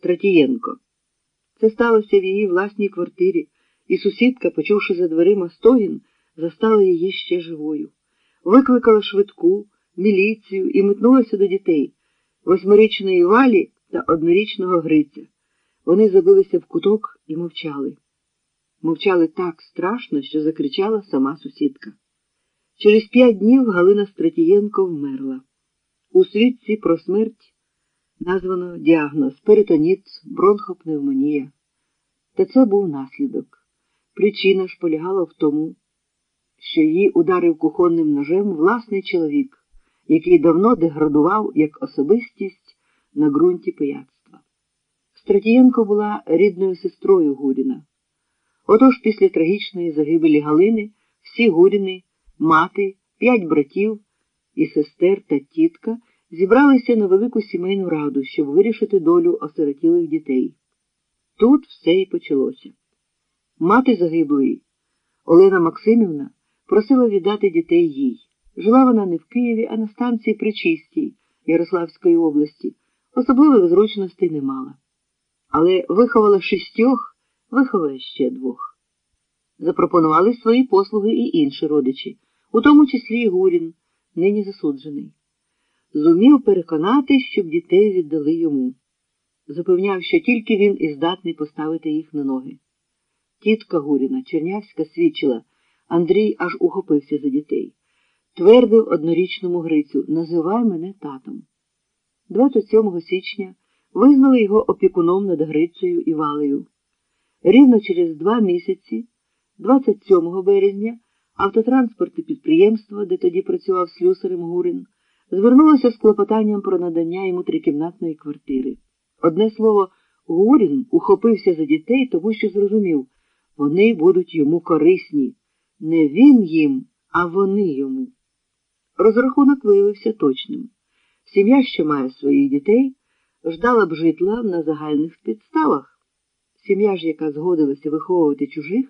Стратієнко. Це сталося в її власній квартирі, і сусідка, почувши за дверима стогін, застала її ще живою. Викликала швидку, міліцію і метнулася до дітей восьмирічної валі та однорічного Гриця. Вони забилися в куток і мовчали. Мовчали так страшно, що закричала сама сусідка. Через п'ять днів Галина Стратієнко вмерла. У свідці про смерть названо діагноз перитоніт, бронхопневмонія. Та це був наслідок. Причина ж полягала в тому, що її ударив кухонним ножем власний чоловік, який давно деградував як особистість на ґрунті пияцтва. Стратієнко була рідною сестрою Гуріна. Отож після трагічної загибелі Галини всі Гуріни, мати, п'ять братів і сестер та тітка зібралися на велику сімейну раду, щоб вирішити долю осиротілих дітей. Тут все і почалося. Мати загиблої, Олена Максимівна, просила віддати дітей їй. Жила вона не в Києві, а на станції Причистій Ярославської області. Особливих зручностей не мала. Але виховала шістьох, виховає ще двох. Запропонували свої послуги і інші родичі, у тому числі і Гурін, нині засуджений. Зумів переконати, щоб дітей віддали йому. Запевняв, що тільки він і здатний поставити їх на ноги. Тітка Гуріна, Чернявська, свідчила, Андрій аж ухопився за дітей. Твердив однорічному Грицю Називай мене татом. 27 січня визнали його опікуном над Грицею і Валею. Рівно через два місяці, 27 березня, автотранспортне підприємство, де тоді працював слюсарем Гурин, звернулося з клопотанням про надання йому трикімнатної квартири. Одне слово, Гурін ухопився за дітей, тому що зрозумів, вони будуть йому корисні. Не він їм, а вони йому. Розрахунок виявився точним. Сім'я, що має своїх дітей, ждала б житла на загальних підставах. Сім'я ж, яка згодилася виховувати чужих,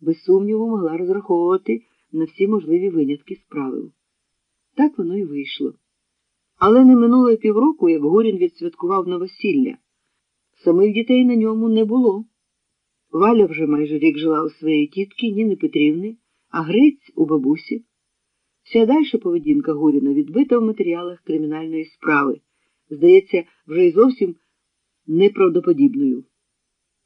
без сумніву могла розраховувати на всі можливі винятки з правил. Так воно й вийшло. Але не минуло півроку, як Горін відсвяткував новосілля. Самих дітей на ньому не було. Валя вже майже рік жила у своєї тітки Ніни Петрівни, а Гриць у бабусі. Вся дальша поведінка Гуріна відбита в матеріалах кримінальної справи, здається, вже й зовсім неправдоподібною.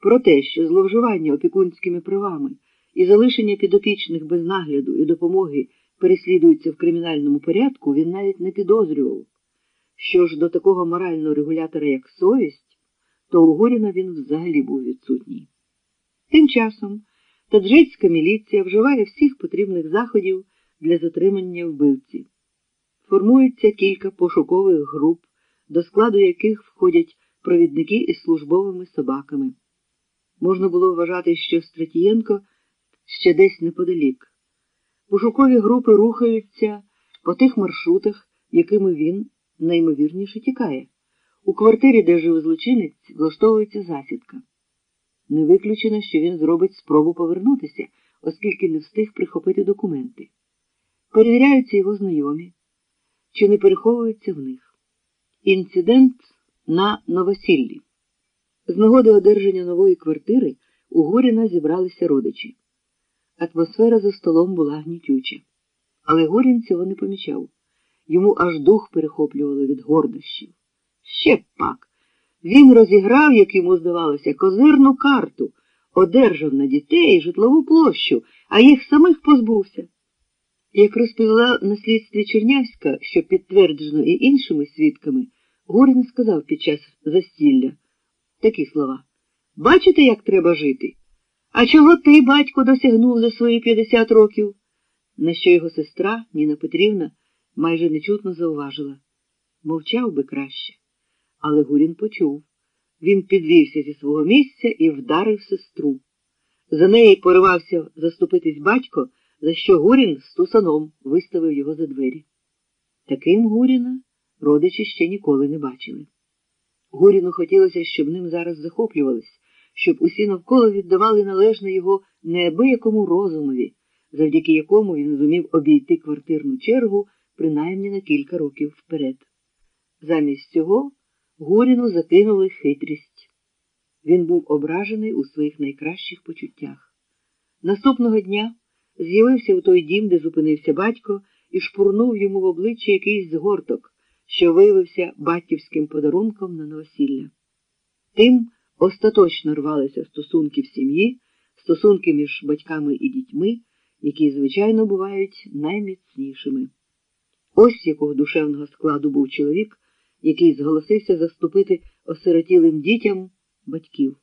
Про те, що зловживання опікунськими правами і залишення підопічних без нагляду і допомоги переслідуються в кримінальному порядку, він навіть не підозрював. Що ж до такого морального регулятора, як совість, то у Горіна він взагалі був відсутній. Тим часом таджицька міліція вживає всіх потрібних заходів для затримання вбивці. Формується кілька пошукових груп, до складу яких входять провідники із службовими собаками. Можна було вважати, що Стратієнко ще десь неподалік. Пошукові групи рухаються по тих маршрутах, якими він наймовірніше тікає. У квартирі, де жив злочинець, влаштовується засідка. Не виключено, що він зробить спробу повернутися, оскільки не встиг прихопити документи. Перевіряються його знайомі, чи не переховуються в них. Інцидент на новосіллі. З нагоди одержання нової квартири у Горіна зібралися родичі. Атмосфера за столом була гнітюча. Але Горін цього не помічав. Йому аж дух перехоплювало від гордощів. Ще пак. Він розіграв, як йому здавалося, козирну карту, одержав на дітей житлову площу, а їх самих позбувся. Як розповіла на слідстві Чернявська, що підтверджено і іншими свідками, Горін сказав під час застілля такі слова Бачите, як треба жити? А чого ти, батько, досягнув за свої 50 років? На що його сестра, Ніна Петрівна, майже нечутно зауважила мовчав би краще. Але Гурін почув. Він підвівся зі свого місця і вдарив сестру. За неї поривався заступитись батько, за що Гурін з тусаном виставив його за двері. Таким Гуріна родичі ще ніколи не бачили. Гуріну хотілося, щоб ним зараз захоплювались, щоб усі навколо віддавали належне його неабиякому розумові, завдяки якому він зумів обійти квартирну чергу принаймні на кілька років вперед. Замість цього Гуріну закинули хитрість. Він був ображений у своїх найкращих почуттях. Наступного дня з'явився в той дім, де зупинився батько, і шпурнув йому в обличчя якийсь згорток, що виявився батьківським подарунком на новосілля. Тим остаточно рвалися стосунки в сім'ї, стосунки між батьками і дітьми, які, звичайно, бувають найміцнішими. Ось якого душевного складу був чоловік, який зголосився заступити осиротілим дітям батьків.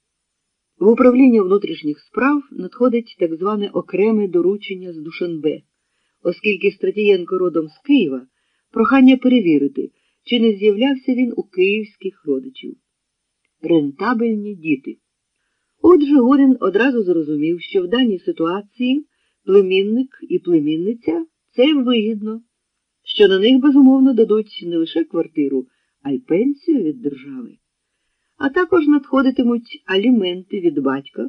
В управління внутрішніх справ надходить так зване окреме доручення з Душанбе, оскільки Стратієнко родом з Києва, прохання перевірити, чи не з'являвся він у київських родичів. Рентабельні діти. Отже, Горін одразу зрозумів, що в даній ситуації племінник і племінниця це вигідно, що на них безумовно дадуть не лише квартиру, а й пенсію від держави. А також надходитимуть аліменти від батька.